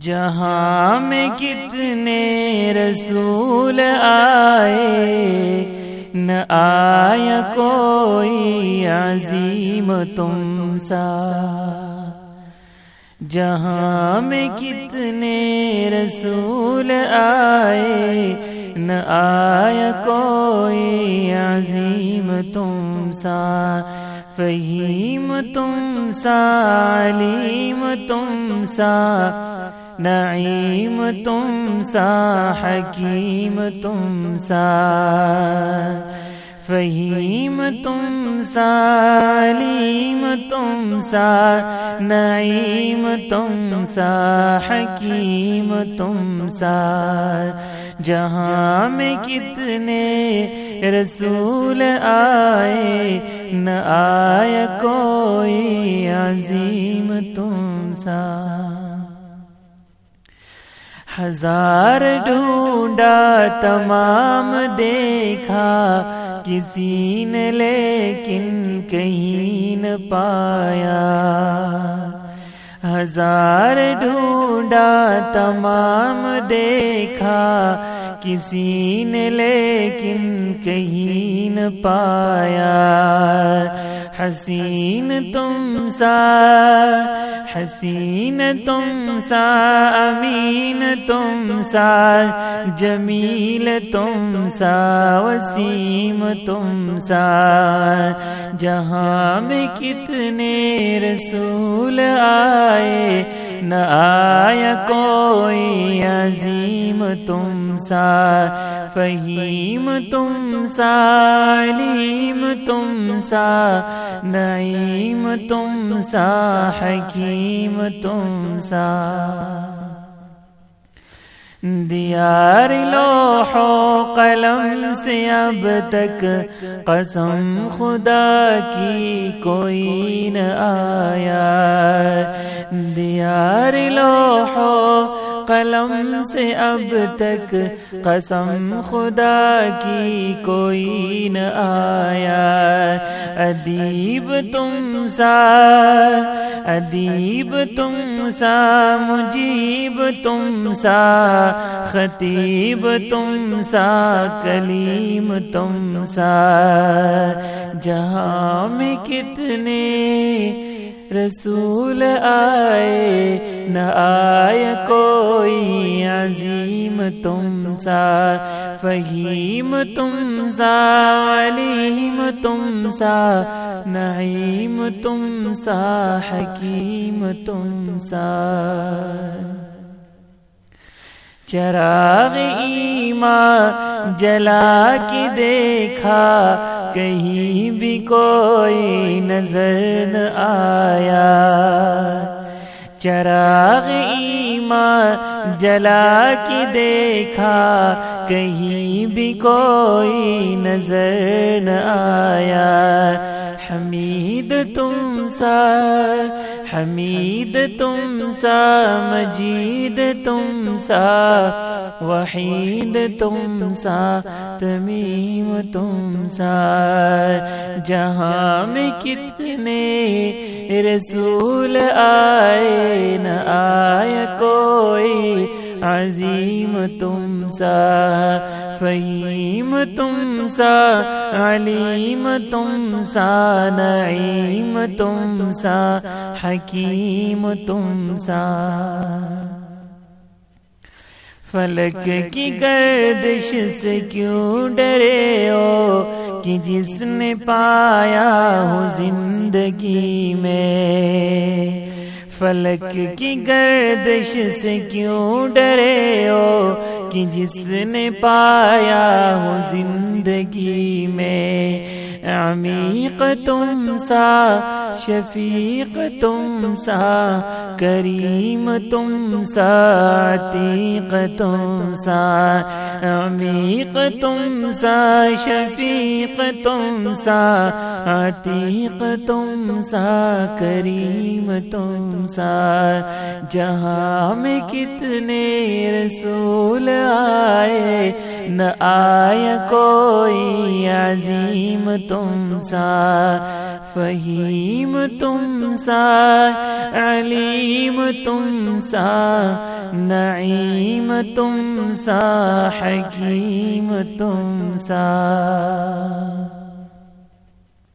جہاں میں کتنے رسول آئے، نہ آیا کوئی عظیم تم سا۔ جہاں میں کتنے رسول آئے، نہ آیا کوئی عظیم تم سا۔ فہیم تم سا، علیم تم سا۔ نعیم تم سا حکیم تم سا فہیم تم سا علیم تم سا نعیم تم سا حکیم تم سا۔ جہاں میں کتنے رسول آئے، نہ آیا کوئی عظیم تم سا۔ ہزار ڈھونڈا تمام دیکھا کسی نے لیکن کہیں نہ پایا۔ ہزار ڈھونڈا تمام دیکھا، کسی نے لیکن کہیں نہ پایا۔ حسین تم سا حسین تم سا امین تم سا جمیل تم سا وسیم تم سا جہاں میں کتنے رسول آئے نہ آیا کوئی عظیم تم سا، فہیم تم سا، علیم تم سا، نعیم تم سا، حکیم تم سا۔ دیار لوح قلم سے اب تک قسم خدا کی کوئی نہ آیا۔ دیار لوحو قلم سے اب تک قسم خدا کی کوئی نہ آیا۔ ادیب تم سا، ادیب تم سا، مجیب تم سا، خطیب تم سا، کلیم تم سا۔ جہاں میں کتنے رسول آئے نہ آئے کوئی عظیم تم سا، فہیم تم سا، علیم تم سا، نعیم تم سا، حکیم تم سا۔ چراغ ایمان جلا کے دیکھا، کہیں بھی کوئی نظر نہ آیا۔ چراغ ایمان جلا کے دیکھا کہیں بھی کوئی نظر نہ آیا۔ حمید تم سا، حمید تم سا، مجید تم سا، وحید تم سا، تمیم تم سا۔ جہاں میں کتنے رسول آئے، نہ آیا کوئی عظیم تم سا۔ فہیم تم سا، علیم تم سا، نعیم تم سا، حکیم تم سا۔ فلک کی گردش سے کیوں ڈرے ہو؟ کہ جس نے پایا ہو زندگی میں۔ فلک کی گردش سے کیوں ڈرے ہو؟ کہ جس نے پایا ہو زندگی میں؟ عمیق تم سا شفیق تم سا کریم تم سا عتیق تم سا عمیق تم سا شفیق تم سا عتیق تم سا کریم تم سا جہاں میں کتنے رسول آئے، نہ آیا کوئی عظیم تم سا فہیم تم سا علیم تم سا نعیم تم سا حکیم تم سا۔